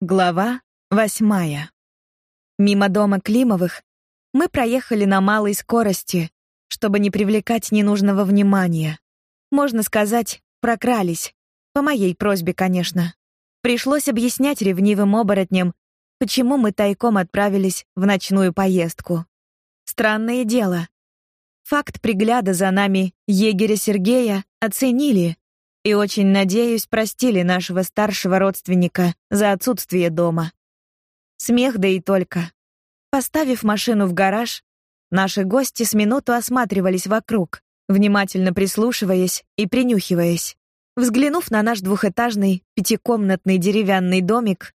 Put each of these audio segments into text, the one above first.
Глава восьмая. Мимо дома Климовых мы проехали на малой скорости, чтобы не привлекать ненужного внимания. Можно сказать, прокрались. По моей просьбе, конечно. Пришлось объяснять ревнивым оборотням, почему мы тайком отправились в ночную поездку. Странное дело. Факт пригляда за нами егеря Сергея оценили и очень надеюсь, простили нашего старшего родственника за отсутствие дома. Смех да и только. Поставив машину в гараж, наши гости с минуту осматривались вокруг, внимательно прислушиваясь и принюхиваясь. Взглянув на наш двухэтажный пятикомнатный деревянный домик,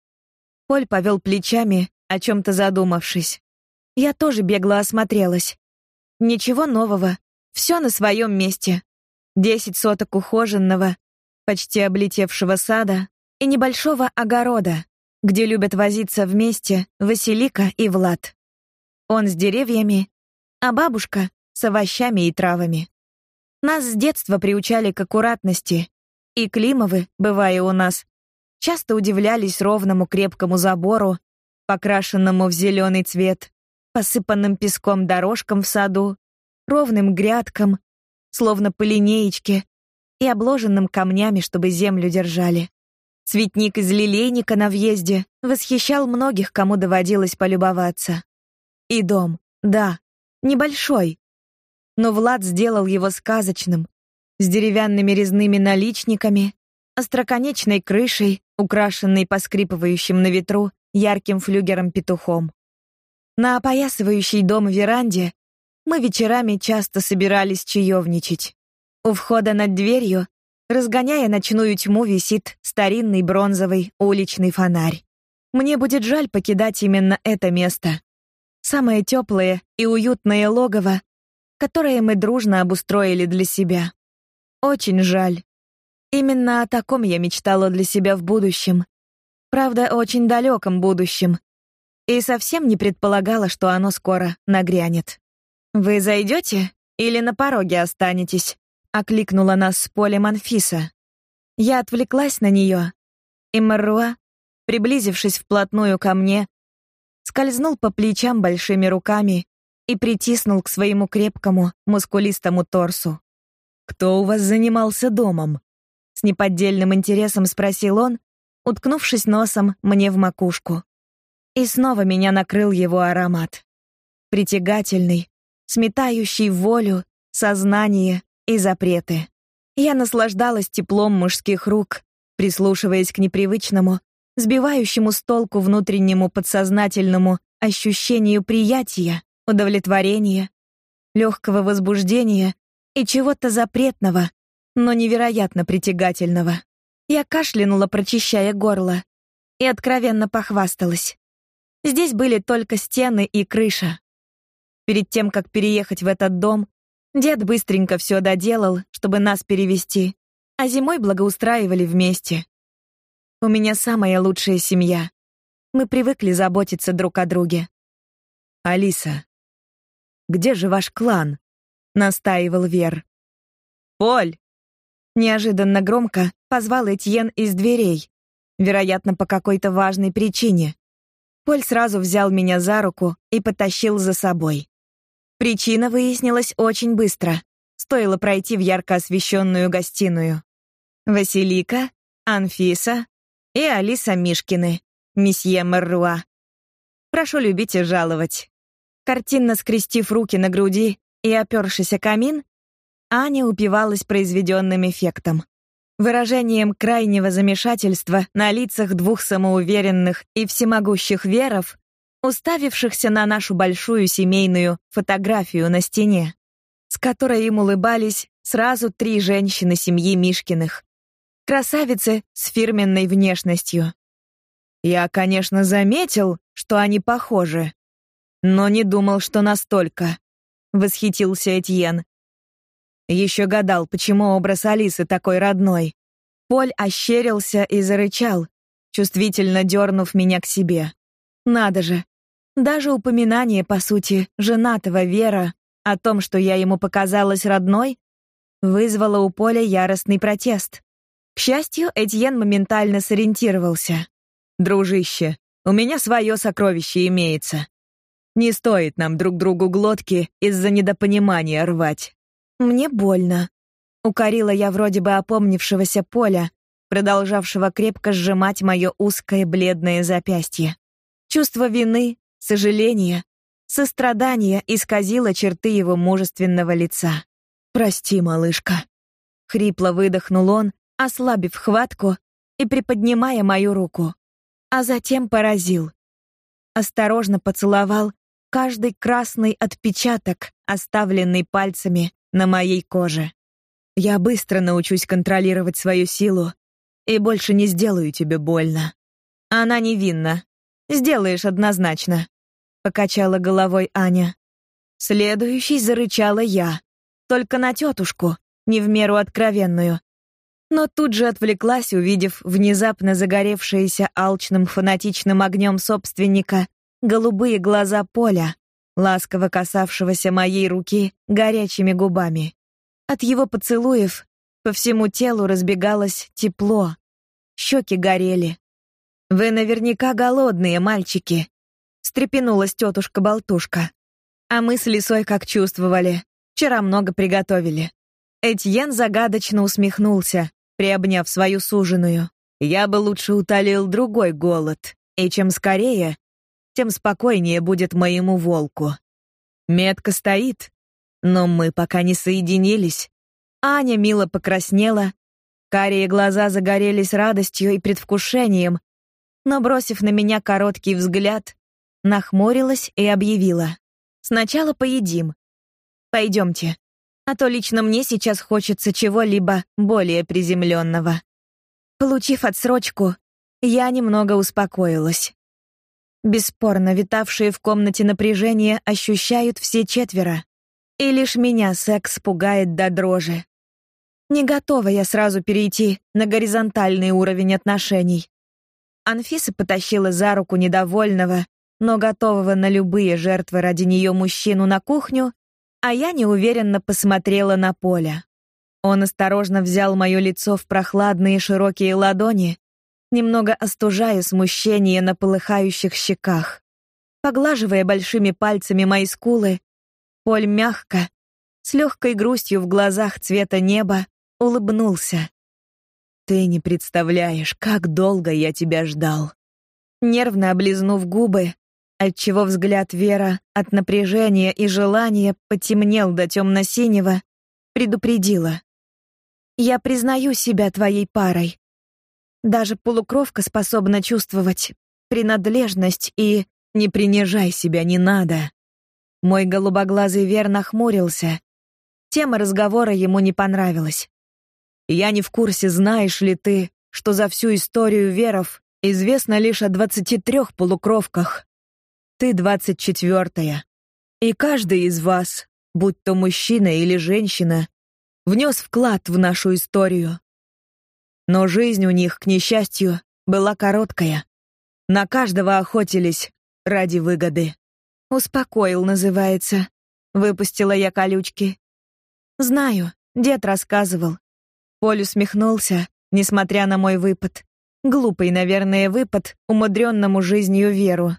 Поль повел плечами, о чем то задумавшись. Я тоже бегло осмотрелась. Ничего нового, все на своем месте. Десять соток ухоженного, почти облетевшего сада и небольшого огорода, где любят возиться вместе Василика и Влад. Он с деревьями, а бабушка с овощами и травами. Нас с детства приучали к аккуратности, и Климовы, бывая у нас, часто удивлялись ровному крепкому забору, покрашенному в зеленый цвет, посыпанным песком дорожкам в саду, ровным грядкам, словно по линеечке, и обложенным камнями, чтобы землю держали. Цветник из лилейника на въезде восхищал многих, кому доводилось полюбоваться. И дом, да, небольшой, но Влад сделал его сказочным, с деревянными резными наличниками, остроконечной крышей, украшенной поскрипывающим на ветру ярким флюгером-петухом. На опоясывающей дом веранде мы вечерами часто собирались чаевничать. У входа над дверью, разгоняя ночную тьму, висит старинный бронзовый уличный фонарь. Мне будет жаль покидать именно это место. Самое теплое и уютное логово, которое мы дружно обустроили для себя. Очень жаль. Именно о таком я мечтала для себя в будущем. Правда, очень далеком будущем. И совсем не предполагала, что оно скоро нагрянет. Вы зайдете или на пороге останетесь? окликнула нас с поля Манфиса. Я отвлеклась на нее, и Маруа, приблизившись вплотную ко мне, скользнул по плечам большими руками и притиснул к своему крепкому, мускулистому торсу. Кто у вас занимался домом? с неподдельным интересом спросил он, уткнувшись носом мне в макушку. И снова меня накрыл его аромат. Притягательный, сметающий волю, сознание и запреты. Я наслаждалась теплом мужских рук, прислушиваясь к непривычному, сбивающему с толку внутреннему подсознательному ощущению приятия, удовлетворения, легкого возбуждения и чего-то запретного, но невероятно притягательного. Я кашлянула, прочищая горло, и откровенно похвасталась. Здесь были только стены и крыша. Перед тем, как переехать в этот дом, дед быстренько все доделал, чтобы нас перевести, а зимой благоустраивали вместе. У меня самая лучшая семья. Мы привыкли заботиться друг о друге. Алиса, где же ваш клан? настаивал Вер. Поль, неожиданно громко позвал Этьен из дверей, вероятно, по какой-то важной причине. Поль сразу взял меня за руку и потащил за собой. Причина выяснилась очень быстро. Стоило пройти в ярко освещенную гостиную. Василика, Анфиса и Алиса Мишкины, месье Мерруа. Прошу любить и жаловать. Картинно скрестив руки на груди и опёршись о камин, Аня упивалась произведённым эффектом. Выражением крайнего замешательства на лицах двух самоуверенных и всемогущих веров уставившихся на нашу большую семейную фотографию на стене, с которой им улыбались сразу три женщины семьи Мишкиных. Красавицы с фирменной внешностью. Я, конечно, заметил, что они похожи, но не думал, что настолько, восхитился Этьен. Еще гадал, почему образ Алисы такой родной. Поль ощерился и зарычал, чувствительно дернув меня к себе. Надо же. Даже упоминание, по сути, женатого Вера о том, что я ему показалась родной, вызвало у Поля яростный протест. К счастью, Этьен моментально сориентировался. «Дружище, у меня свое сокровище имеется. Не стоит нам друг другу глотки из-за недопонимания рвать». «Мне больно», — укорила я вроде бы опомнившегося Поля, продолжавшего крепко сжимать мое узкое бледное запястье. Чувство вины, сожаления, сострадания исказило черты его мужественного лица. «Прости, малышка», — хрипло выдохнул он, ослабив хватку и приподнимая мою руку, а затем поразил. Осторожно поцеловал каждый красный отпечаток, оставленный пальцами на моей коже. Я быстро научусь контролировать свою силу и больше не сделаю тебе больно. Она невинна. Сделаешь однозначно, покачала головой Аня. Следующий зарычала я, только на тетушку, не в меру откровенную. Но тут же отвлеклась, увидев внезапно загоревшиеся алчным фанатичным огнем собственника голубые глаза Поля, ласково касавшегося моей руки горячими губами. От его поцелуев по всему телу разбегалось тепло, щеки горели. Вы наверняка голодные, мальчики, встрепенулась тетушка Болтушка. А мы с Лисой как чувствовали. Вчера много приготовили. Этьен загадочно усмехнулся, приобняв свою суженую. Я бы лучше утолил другой голод, и чем скорее, тем спокойнее будет моему волку. Метка стоит, но мы пока не соединились. Аня мило покраснела, карие глаза загорелись радостью и предвкушением, но бросив на меня короткий взгляд, нахмурилась и объявила: "Сначала поедим. Пойдемте, а то лично мне сейчас хочется чего-либо более приземленного». Получив отсрочку, я немного успокоилась. Бесспорно, витавшие в комнате напряжение ощущают все четверо. И лишь меня секс пугает до дрожи. Не готова я сразу перейти на горизонтальный уровень отношений. Анфиса потащила за руку недовольного, но готового на любые жертвы ради нее мужчину на кухню, а я неуверенно посмотрела на Поля. Он осторожно взял мое лицо в прохладные широкие ладони, немного остужая смущение на полыхающих щеках. Поглаживая большими пальцами мои скулы, Поль мягко, с легкой грустью в глазах цвета неба, улыбнулся. Ты не представляешь, как долго я тебя ждал. Нервно облизнув губы, отчего взгляд Вера от напряжения и желания потемнел до темно-синего, предупредила: "Я признаю себя твоей парой. Даже полукровка способна чувствовать принадлежность и не принижай себя не надо". Мой голубоглазый Вер нахмурился. Тема разговора ему не понравилась. Я не в курсе, знаешь ли ты, что за всю историю веров известно лишь о двадцати трех полукровках. Ты двадцать четвертая. И каждый из вас, будь то мужчина или женщина, внес вклад в нашу историю. Но жизнь у них, к несчастью, была короткая. На каждого охотились ради выгоды. Успокоил, называется. Выпустила я колючки. Знаю, дед рассказывал. Поль усмехнулся, несмотря на мой выпад. Глупый, наверное, выпад умудренному жизнью веру.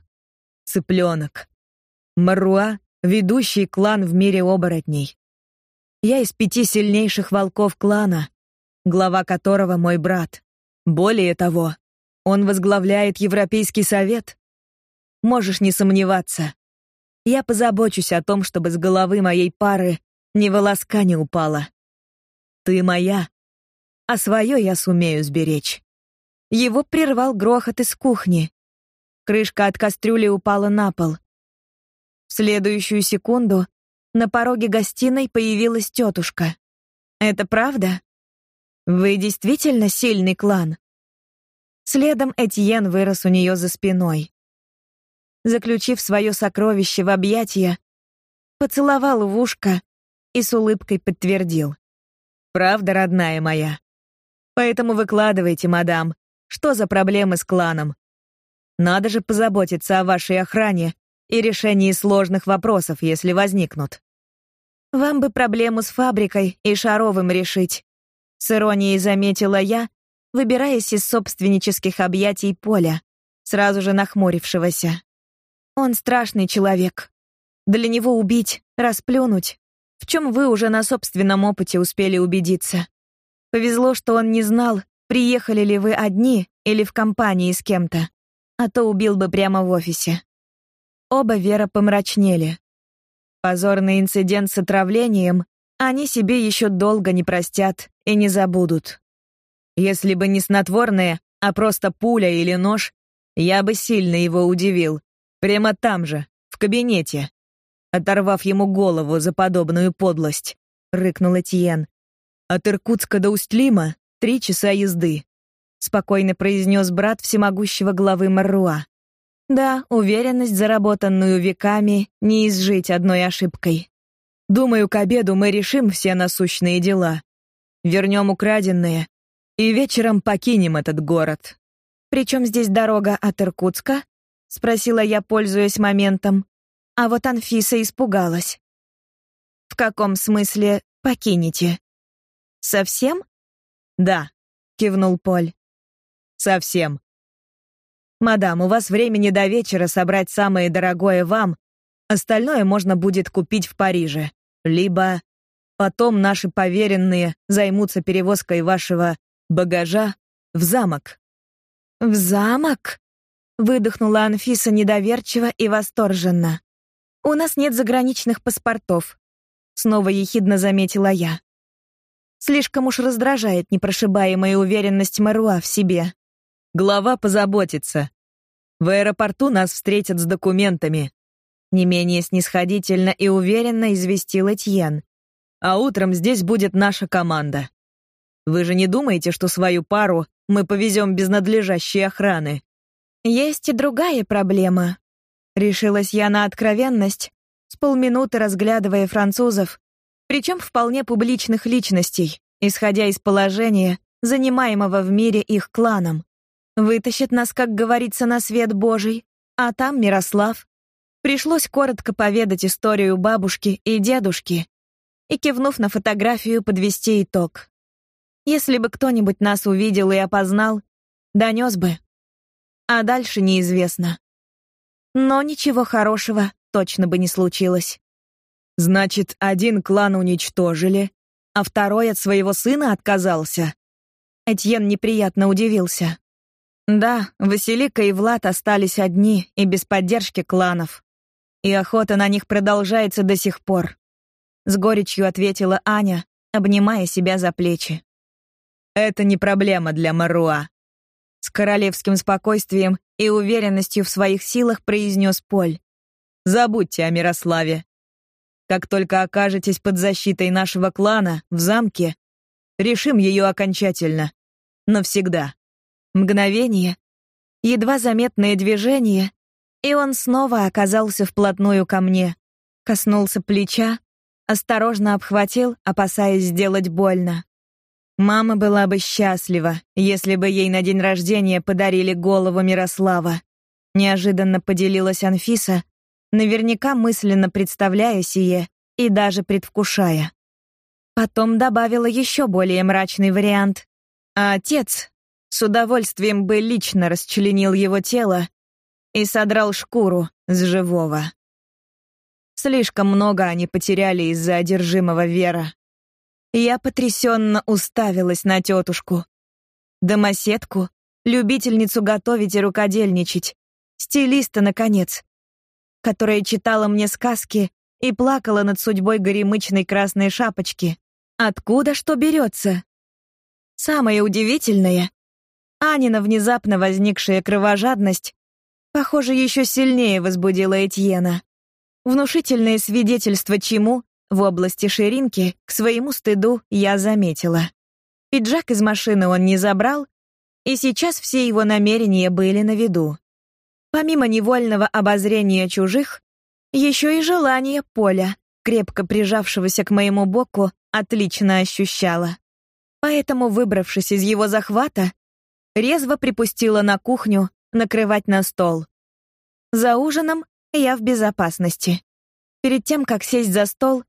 Цыпленок. Маруа — ведущий клан в мире оборотней. Я из пяти сильнейших волков клана, глава которого мой брат. Более того, он возглавляет Европейский совет. Можешь не сомневаться. Я позабочусь о том, чтобы с головы моей пары ни волоска не упало. Ты моя, а свое я сумею сберечь. Его прервал грохот из кухни. Крышка от кастрюли упала на пол. В следующую секунду на пороге гостиной появилась тетушка. Это правда? Вы действительно сильный клан. Следом Этьен вырос у нее за спиной заключив свое сокровище в объятия, поцеловал в ушко и с улыбкой подтвердил. «Правда, родная моя. Поэтому выкладывайте, мадам, что за проблемы с кланом. Надо же позаботиться о вашей охране, и решении сложных вопросов, если возникнут. Вам бы проблему с фабрикой и Шаровым решить, с иронией заметила я, выбираясь из собственнических объятий Поля, сразу же нахмурившегося. Он страшный человек. Для него убить, расплюнуть, в чем вы уже на собственном опыте успели убедиться. Повезло, что он не знал, приехали ли вы одни или в компании с кем-то, а то убил бы прямо в офисе. Оба Вера помрачнели. Позорный инцидент с отравлением они себе еще долго не простят и не забудут. Если бы не снотворное, а просто пуля или нож, я бы сильно его удивил. Прямо там же, в кабинете. Оторвав ему голову за подобную подлость, рыкнул Этьен. От Иркутска до Устлима три часа езды. Спокойно произнес брат всемогущего главы Марруа. Да, уверенность, заработанную веками, не изжить одной ошибкой. Думаю, к обеду мы решим все насущные дела. Вернем украденные и вечером покинем этот город. Причем здесь дорога от Иркутска? спросила я, пользуясь моментом. А вот Анфиса испугалась. В каком смысле покинете? Совсем? Да, кивнул Поль. Совсем. Мадам, у вас времени до вечера собрать самое дорогое вам, остальное можно будет купить в Париже. Либо потом наши поверенные займутся перевозкой вашего багажа в замок. В замок? выдохнула Анфиса недоверчиво и восторженно. У нас нет заграничных паспортов, снова ехидно заметила я. Слишком уж раздражает непрошибаемая уверенность Маруа в себе. Глава позаботится. В аэропорту нас встретят с документами. Не менее снисходительно и уверенно известил Этьен. А утром здесь будет наша команда. Вы же не думаете, что свою пару мы повезем без надлежащей охраны? Есть и другая проблема. Решилась я на откровенность, с полминуты разглядывая французов, причем вполне публичных личностей, исходя из положения, занимаемого в мире их кланом. Вытащит нас, как говорится, на свет Божий, а там Мирослав. Пришлось коротко поведать историю бабушки и дедушки и, кивнув на фотографию, подвести итог. Если бы кто-нибудь нас увидел и опознал, донес бы. А дальше неизвестно. Но ничего хорошего точно бы не случилось. Значит, один клан уничтожили, а второй от своего сына отказался. Этьен неприятно удивился. Да, Василика и Влад остались одни и без поддержки кланов. И охота на них продолжается до сих пор. С горечью ответила Аня, обнимая себя за плечи. Это не проблема для Маруа. С королевским спокойствием и уверенностью в своих силах произнес Поль. Забудьте о Мирославе. Как только окажетесь под защитой нашего клана в замке, решим ее окончательно. Навсегда. Мгновение, едва заметное движение, и он снова оказался вплотную ко мне, коснулся плеча, осторожно обхватил, опасаясь сделать больно. Мама была бы счастлива, если бы ей на день рождения подарили голову Мирослава. Неожиданно поделилась Анфиса, наверняка мысленно представляя сие и даже предвкушая. Потом добавила еще более мрачный вариант. А отец, с удовольствием бы лично расчленил его тело и содрал шкуру с живого. Слишком много они потеряли из-за одержимого Вера. Я потрясенно уставилась на тетушку. Домоседку, любительницу готовить и рукодельничать, стилиста, наконец, которая читала мне сказки и плакала над судьбой горемычной красной шапочки. Откуда что берется? Самое удивительное, Анина внезапно возникшая кровожадность, похоже, еще сильнее возбудила Этьена. Внушительное свидетельство чему в области ширинки, к своему стыду, я заметила. Пиджак из машины он не забрал, и сейчас все его намерения были на виду. Помимо невольного обозрения чужих, еще и желание Поля, крепко прижавшегося к моему боку, отлично ощущала. Поэтому, выбравшись из его захвата, резво припустила на кухню накрывать на стол. За ужином я в безопасности. Перед тем, как сесть за стол,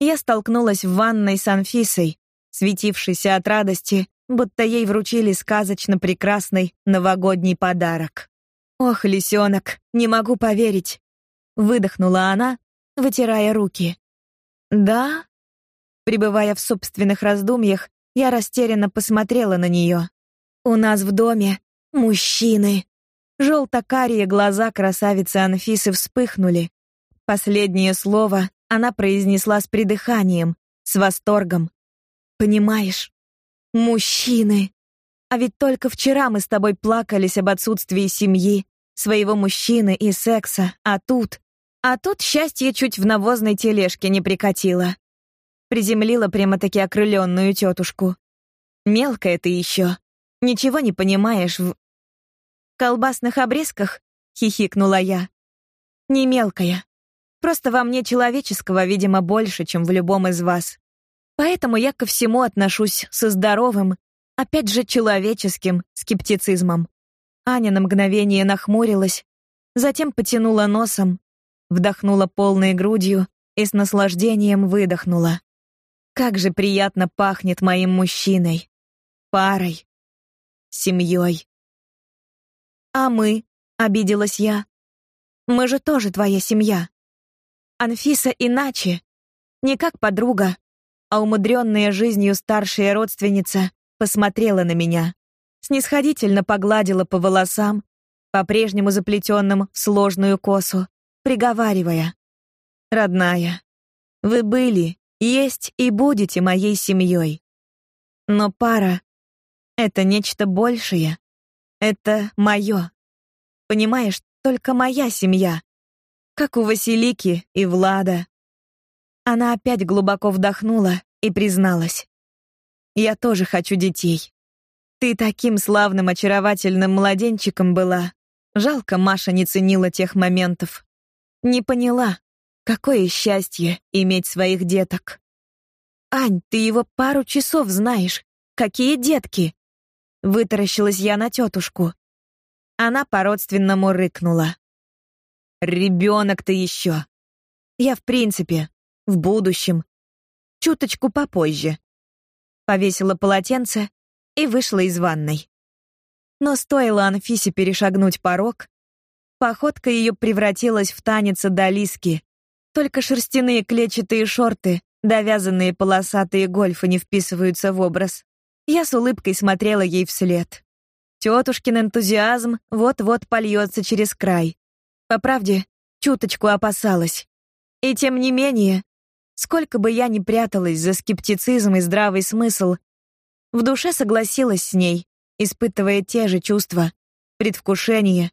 я столкнулась в ванной с Анфисой, светившейся от радости, будто ей вручили сказочно прекрасный новогодний подарок. Ох, лисенок, не могу поверить, выдохнула она, вытирая руки. Да? Пребывая в собственных раздумьях, я растерянно посмотрела на нее. У нас в доме мужчины. Желто-карие глаза красавицы Анфисы вспыхнули. Последнее слово она произнесла с придыханием, с восторгом. Понимаешь? Мужчины. А ведь только вчера мы с тобой плакались об отсутствии семьи, своего мужчины и секса, а тут... А тут счастье чуть в навозной тележке не прикатило. Приземлила прямо-таки окрыленную тетушку. Мелкая ты еще. Ничего не понимаешь в... колбасных обрезках? Хихикнула я. Не мелкая. Просто во мне человеческого, видимо, больше, чем в любом из вас. Поэтому я ко всему отношусь со здоровым, опять же человеческим скептицизмом. Аня на мгновение нахмурилась, затем потянула носом, вдохнула полной грудью и с наслаждением выдохнула. Как же приятно пахнет моим мужчиной, парой, семьей. А мы, обиделась я. Мы же тоже твоя семья. Анфиса иначе, не как подруга, а умудренная жизнью старшая родственница посмотрела на меня, снисходительно погладила по волосам, по-прежнему заплетенным в сложную косу, приговаривая: "Родная, вы были, есть и будете моей семьей. Но пара это нечто большее. Это мое. Понимаешь, только моя семья. Как у Василики и Влада, она опять глубоко вдохнула и призналась: "Я тоже хочу детей. Ты таким славным, очаровательным младенчиком была. Жалко, Маша не ценила тех моментов. Не поняла, какое счастье иметь своих деток. Ань, ты его пару часов знаешь. Какие детки? Вытаращилась я на тетушку. Она по-родственному рыкнула. Ребенок ты еще. Я в принципе в будущем, чуточку попозже. Повесила полотенце и вышла из ванной. Но стоило Анфисе перешагнуть порог, походка ее превратилась в танец одолиски. Только шерстяные клетчатые шорты, довязанные полосатые гольфы не вписываются в образ. Я с улыбкой смотрела ей вслед. Тетушкин энтузиазм вот-вот польется через край. По правде, чуточку опасалась. И тем не менее, Сколько бы я ни пряталась за скептицизм и здравый смысл, в душе согласилась с ней, испытывая те же чувства, предвкушение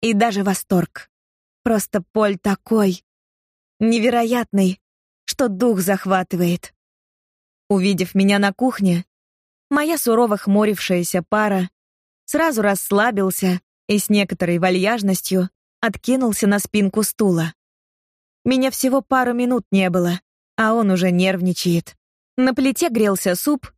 и даже восторг. Просто Поль такой невероятный, что дух захватывает. Увидев меня на кухне, моя сурово хмурившаяся пара сразу расслабился и с некоторой вальяжностью откинулся на спинку стула. Меня всего пару минут не было, а он уже нервничает. На плите грелся суп,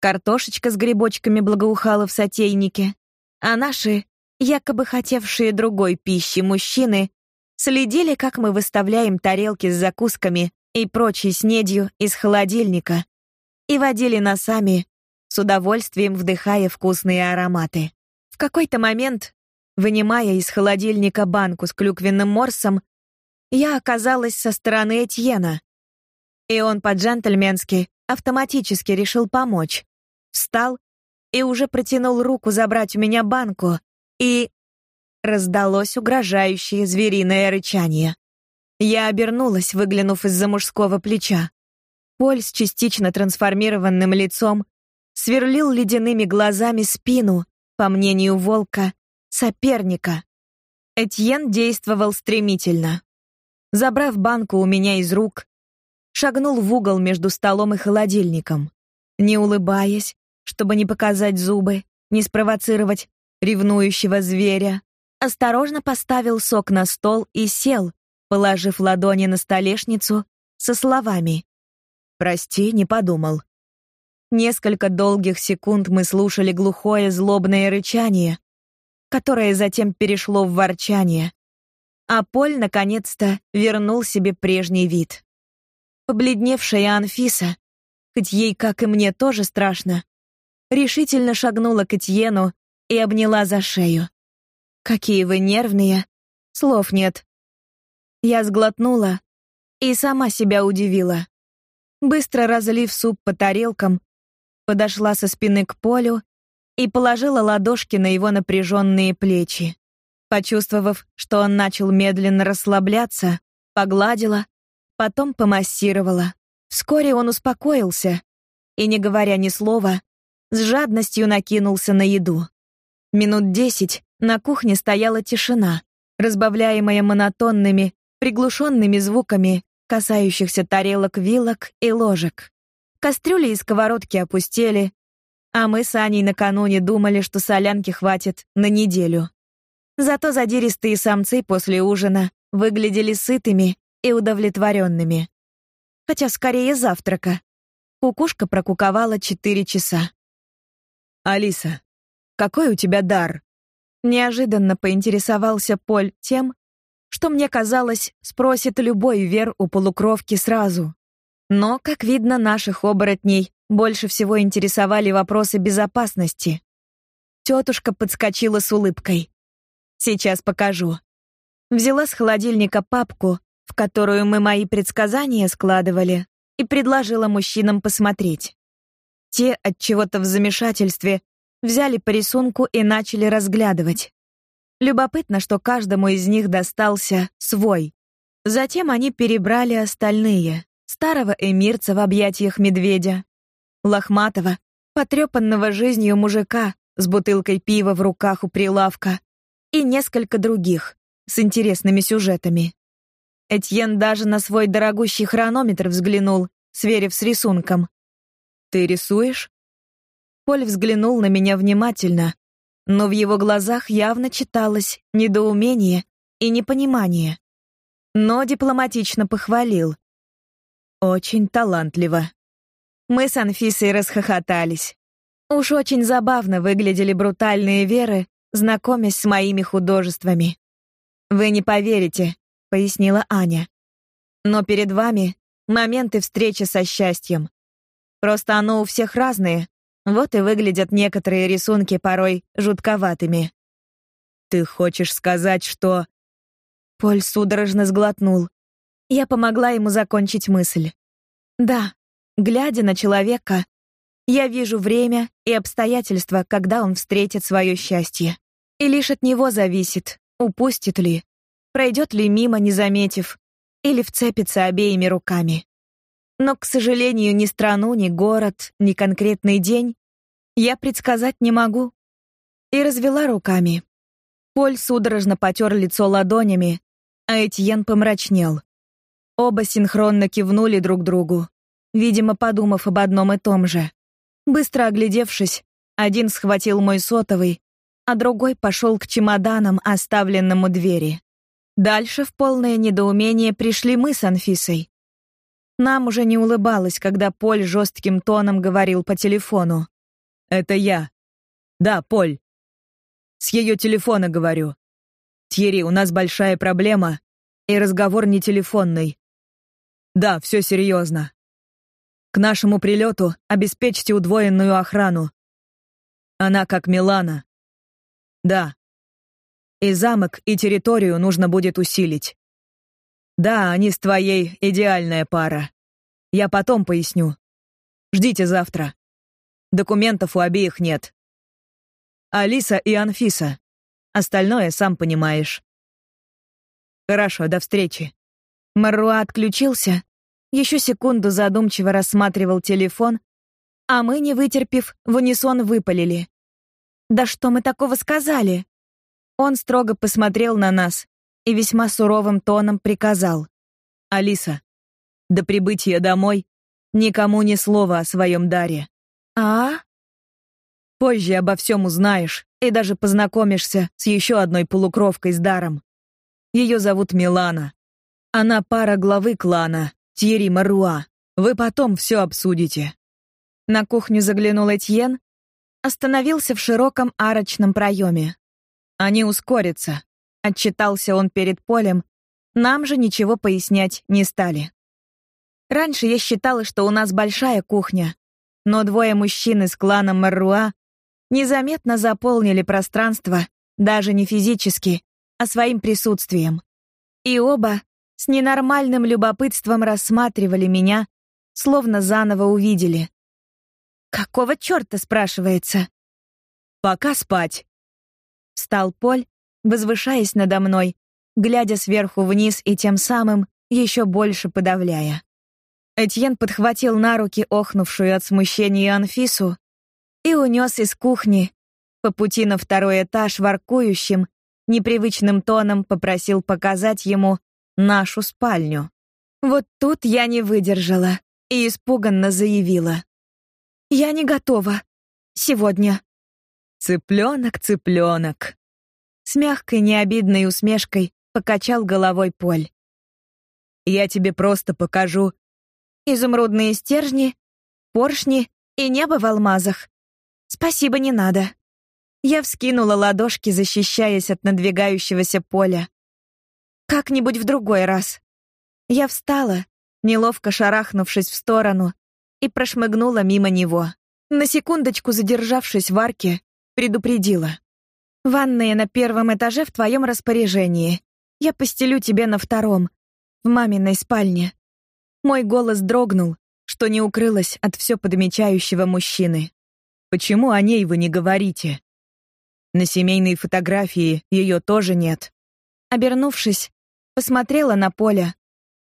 картошечка с грибочками благоухала в сотейнике, а наши, якобы хотевшие другой пищи мужчины, следили, как мы выставляем тарелки с закусками и прочей снедью из холодильника и водили носами, с удовольствием вдыхая вкусные ароматы. В какой-то момент, вынимая из холодильника банку с клюквенным морсом, я оказалась со стороны Этьена. И он по-джентльменски автоматически решил помочь. Встал и уже протянул руку забрать у меня банку, и раздалось угрожающее звериное рычание. Я обернулась, выглянув из-за мужского плеча. Поль с частично трансформированным лицом сверлил ледяными глазами спину, по мнению волка, соперника. Этьен действовал стремительно. Забрав банку у меня из рук, шагнул в угол между столом и холодильником, не улыбаясь, чтобы не показать зубы, не спровоцировать ревнующего зверя, осторожно поставил сок на стол и сел, положив ладони на столешницу со словами: "Прости, не подумал". Несколько долгих секунд мы слушали глухое злобное рычание, которое затем перешло в ворчание, а Поль наконец-то вернул себе прежний вид. Побледневшая Анфиса, хоть ей, как и мне, тоже страшно, решительно шагнула к Этьену и обняла за шею. «Какие вы нервные!» Слов нет. Я сглотнула и сама себя удивила. Быстро разлив суп по тарелкам, подошла со спины к Полю и положила ладошки на его напряженные плечи. Почувствовав, что он начал медленно расслабляться, погладила, потом помассировала. Вскоре он успокоился и, не говоря ни слова, с жадностью накинулся на еду. Минут десять на кухне стояла тишина, разбавляемая монотонными, приглушенными звуками, касающихся тарелок, вилок и ложек. Кастрюли и сковородки опустели, а мы с Аней накануне думали, что солянки хватит на неделю. Зато задиристые самцы после ужина выглядели сытыми и удовлетворенными. Хотя скорее завтрака. Кукушка прокуковала четыре часа. «Алиса, какой у тебя дар?» Неожиданно поинтересовался Поль тем, что мне казалось, спросит любой Вер у полукровки сразу. Но, как видно, наших оборотней больше всего интересовали вопросы безопасности. Тетушка подскочила с улыбкой. Сейчас покажу. Взяла с холодильника папку, в которую мы мои предсказания складывали, и предложила мужчинам посмотреть. Те от чего-то в замешательстве взяли по рисунку и начали разглядывать. Любопытно, что каждому из них достался свой. Затем они перебрали остальные. Старого эмирца в объятиях медведя, лохматого, потрепанного жизнью мужика с бутылкой пива в руках у прилавка и несколько других с интересными сюжетами. Этьен даже на свой дорогущий хронометр взглянул, сверив с рисунком. «Ты рисуешь?» Поль взглянул на меня внимательно, но в его глазах явно читалось недоумение и непонимание. Но дипломатично похвалил. Очень талантливо. Мы с Анфисой расхохотались. Уж очень забавно выглядели брутальные Веры, знакомясь с моими художествами. Вы не поверите, пояснила Аня. Но перед вами моменты встречи со счастьем. Просто оно у всех разное, вот и выглядят некоторые рисунки порой жутковатыми. Ты хочешь сказать, что Поль судорожно сглотнул. Я помогла ему закончить мысль. Да, глядя на человека, я вижу время и обстоятельства, когда он встретит свое счастье. И лишь от него зависит, упустит ли, пройдет ли мимо, не заметив, или вцепится обеими руками. Но, к сожалению, ни страну, ни город, ни конкретный день я предсказать не могу. И развела руками. Поль судорожно потер лицо ладонями, а Этьен помрачнел. Оба синхронно кивнули друг другу, видимо, подумав об одном и том же. Быстро оглядевшись, один схватил мой сотовый, а другой пошел к чемоданам, оставленным у двери. Дальше в полное недоумение пришли мы с Анфисой. Нам уже не улыбалось, когда Поль жестким тоном говорил по телефону. «Это я. Да, Поль. С ее телефона говорю. Тьерри, у нас большая проблема, и разговор не телефонный. Да, все серьезно. К нашему прилету обеспечьте удвоенную охрану. Она как Милана. Да. И замок, и территорию нужно будет усилить. Да, они с твоей идеальная пара. Я потом поясню. Ждите завтра. Документов у обеих нет. Алиса и Анфиса. Остальное сам понимаешь. Хорошо, до встречи. Маруа отключился, еще секунду задумчиво рассматривал телефон, а мы, не вытерпев, в унисон выпалили. «Да что мы такого сказали?» Он строго посмотрел на нас, и весьма суровым тоном приказал. «Алиса, до прибытия домой никому ни слова о своем даре». «А?» «Позже обо всем узнаешь и даже познакомишься с еще одной полукровкой с даром. Ее зовут Милана. Она пара главы клана, Тьерри Маруа. Вы потом все обсудите». На кухню заглянул Этьен, остановился в широком арочном проеме. «Они ускорятся. отчитался он перед Полем. Нам же ничего пояснять не стали. Раньше я считала, что у нас большая кухня, но двое мужчин из клана Марруа незаметно заполнили пространство, даже не физически, а своим присутствием. И оба с ненормальным любопытством рассматривали меня, словно заново увидели. Какого чёрта спрашивается? Пока спать. Встал Поль, возвышаясь надо мной, глядя сверху вниз и тем самым еще больше подавляя. Этьен подхватил на руки охнувшую от смущения Анфису и унес из кухни, по пути на второй этаж воркующим, непривычным тоном попросил показать ему нашу спальню. Вот тут я не выдержала и испуганно заявила: "Я не готова. Сегодня". Цыпленок, цыпленок. С мягкой необидной усмешкой покачал головой Поль. Я тебе просто покажу изумрудные стержни, поршни и небо в алмазах. Спасибо, не надо. Я вскинула ладошки, защищаясь от надвигающегося поля. Как-нибудь в другой раз. Я встала, неловко шарахнувшись в сторону, и прошмыгнула мимо него. На секундочку задержавшись в арке, предупредила: "Ванная на первом этаже в твоем распоряжении. Я постелю тебе на втором, в маминой спальне". Мой голос дрогнул, что не укрылось от все подмечающего мужчины. Почему о ней вы не говорите? На семейной фотографии ее тоже нет. Обернувшись, посмотрела на Поля,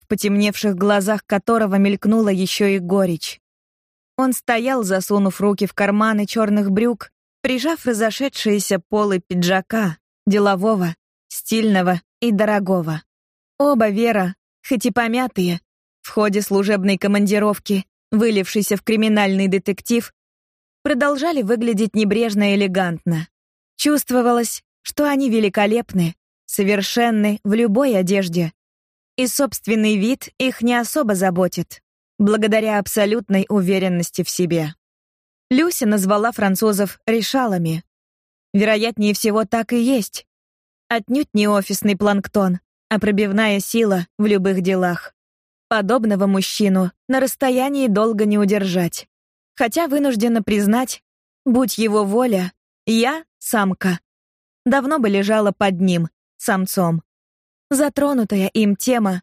в потемневших глазах которого мелькнула еще и горечь. Он стоял, засунув руки в карманы черных брюк, прижав разошедшиеся полы пиджака, делового, стильного и дорогого. Оба Вера, хоть и помятые, в ходе служебной командировки, вылившийся в криминальный детектив, продолжали выглядеть небрежно и элегантно. Чувствовалось, что они великолепны, совершенны в любой одежде. И собственный вид их не особо заботит, благодаря абсолютной уверенности в себе. Люся назвала французов решалами. Вероятнее всего так и есть. Отнюдь не офисный планктон, а пробивная сила в любых делах. Подобного мужчину на расстоянии долго не удержать. Хотя вынуждена признать, будь его воля, я, самка, давно бы лежала под ним, самцом. Затронутая им тема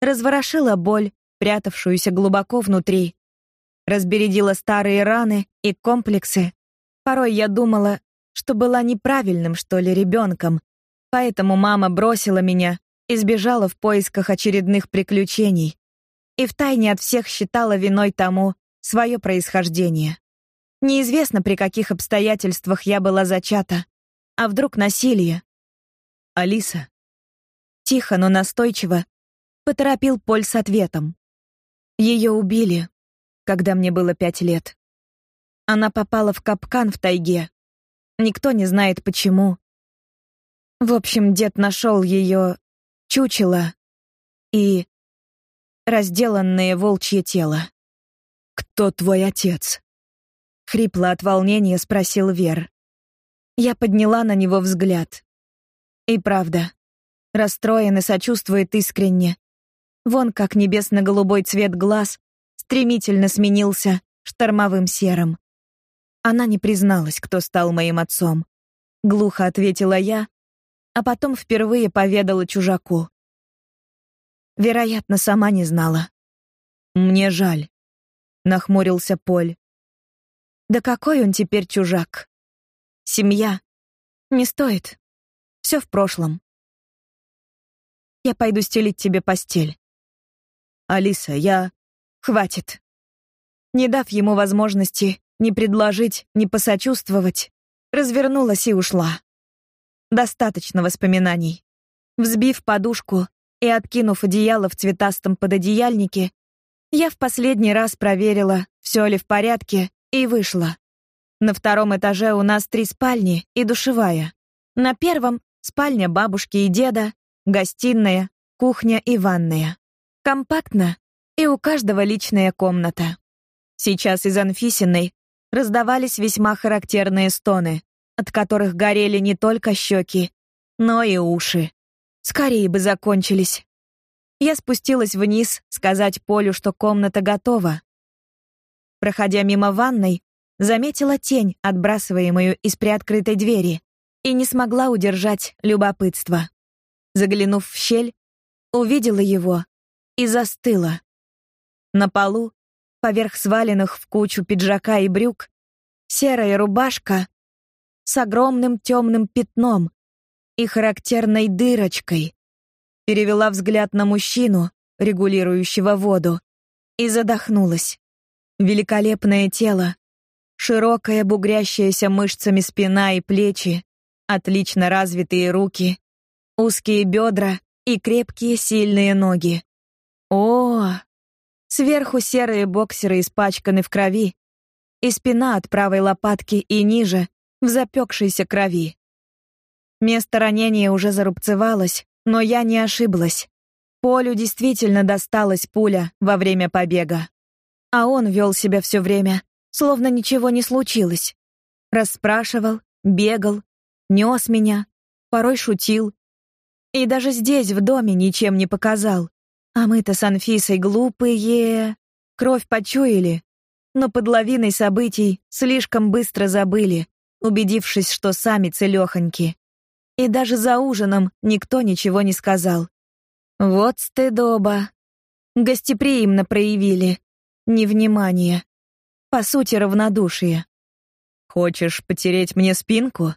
разворошила боль, прятавшуюся глубоко внутри, разбередила старые раны и комплексы. Порой я думала, что была неправильным, что ли, ребенком, поэтому мама бросила меня и сбежала в поисках очередных приключений. И втайне от всех считала виной тому свое происхождение. Неизвестно, при каких обстоятельствах я была зачата. А вдруг насилие? Алиса. Тихо, но настойчиво поторопил Поль с ответом. Ее убили, когда мне было пять лет. Она попала в капкан в тайге. Никто не знает почему. В общем, дед нашел ее чучело и разделанное волчье тело. Кто твой отец? хрипло от волнения спросил Вер. Я подняла на него взгляд. И правда, расстроен и сочувствует искренне. Вон как небесно-голубой цвет глаз стремительно сменился штормовым серым. Она не призналась, кто стал моим отцом. Глухо ответила я, а потом впервые поведала чужаку. Вероятно, сама не знала. Мне жаль, нахмурился Поль. Да какой он теперь чужак? Семья не стоит. Все в прошлом. Я пойду стелить тебе постель. Алиса, я хватит. Не дав ему возможности ни предложить, ни посочувствовать, развернулась и ушла. Достаточно воспоминаний. Взбив подушку и откинув одеяло в цветастом пододеяльнике, я в последний раз проверила, все ли в порядке, и вышла. На втором этаже у нас три спальни и душевая. На первом спальня бабушки и деда, гостиная, кухня и ванная. Компактно, и у каждого личная комната. Сейчас из Анфисиной раздавались весьма характерные стоны, от которых горели не только щеки, но и уши. Скорее бы закончились. Я спустилась вниз, сказать Полю, что комната готова. Проходя мимо ванной, заметила тень, отбрасываемую из приоткрытой двери, и не смогла удержать любопытство. Заглянув в щель, увидела его и застыла. На полу, поверх сваленных в кучу пиджака и брюк, серая рубашка с огромным темным пятном и характерной дырочкой. Перевела взгляд на мужчину, регулирующего воду, и задохнулась. Великолепное тело, широкая бугрящаяся мышцами спина и плечи, отлично развитые руки, узкие бедра и крепкие сильные ноги. О! Сверху серые боксеры испачканы в крови, и спина от правой лопатки и ниже в запекшейся крови. Место ранения уже зарубцевалось, но я не ошиблась. Полю действительно досталась пуля во время побега. А он вел себя все время, словно ничего не случилось. Расспрашивал, бегал, нес меня, порой шутил. И даже здесь, в доме, ничем не показал. А мы-то с Анфисой глупые. Кровь почуяли, но под лавиной событий слишком быстро забыли, убедившись, что сами целёхоньки. И даже за ужином никто ничего не сказал. Вот стыдоба. Гостеприимно проявили. Невнимание. По сути, равнодушие. Хочешь потереть мне спинку?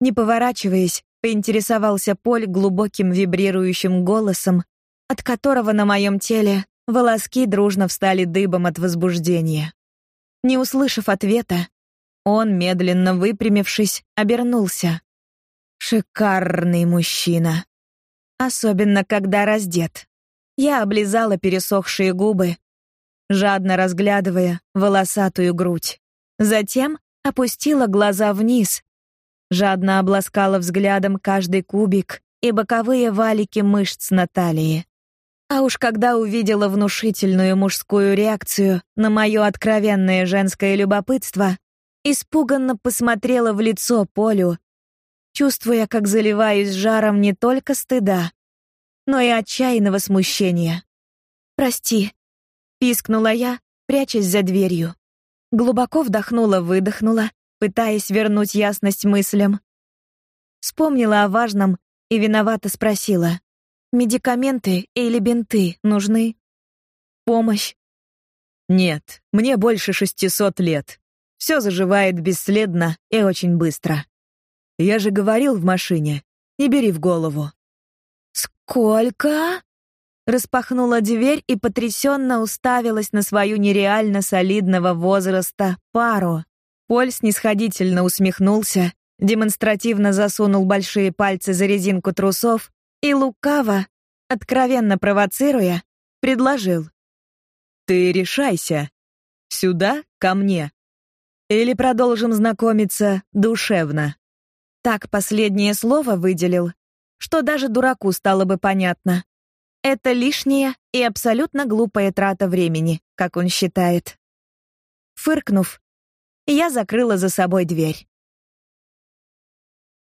Не поворачиваясь, поинтересовался Поль глубоким вибрирующим голосом, от которого на моем теле волоски дружно встали дыбом от возбуждения. Не услышав ответа, он, медленно выпрямившись, обернулся. Шикарный мужчина. Особенно, когда раздет. Я облизала пересохшие губы, жадно разглядывая волосатую грудь. Затем опустила глаза вниз, жадно обласкала взглядом каждый кубик и боковые валики мышц на талии. А уж когда увидела внушительную мужскую реакцию на мое откровенное женское любопытство, испуганно посмотрела в лицо Полю, чувствуя, как заливаюсь жаром не только стыда, но и отчаянного смущения. «Прости», — пискнула я, прячась за дверью. Глубоко вдохнула-выдохнула, пытаясь вернуть ясность мыслям. Вспомнила о важном и виновато спросила. Медикаменты или бинты нужны? Помощь? Нет, мне больше шестисот лет. Все заживает бесследно и очень быстро. Я же говорил в машине, не бери в голову. Сколько? Распахнула дверь и потрясенно уставилась на свою нереально солидного возраста пару. Поль снисходительно усмехнулся, демонстративно засунул большие пальцы за резинку трусов и лукаво, откровенно провоцируя, предложил: "Ты решайся. Сюда, ко мне. Или продолжим знакомиться душевно?" Так последнее слово выделил, что даже дураку стало бы понятно. Это лишняя и абсолютно глупая трата времени, как он считает. Фыркнув, я закрыла за собой дверь.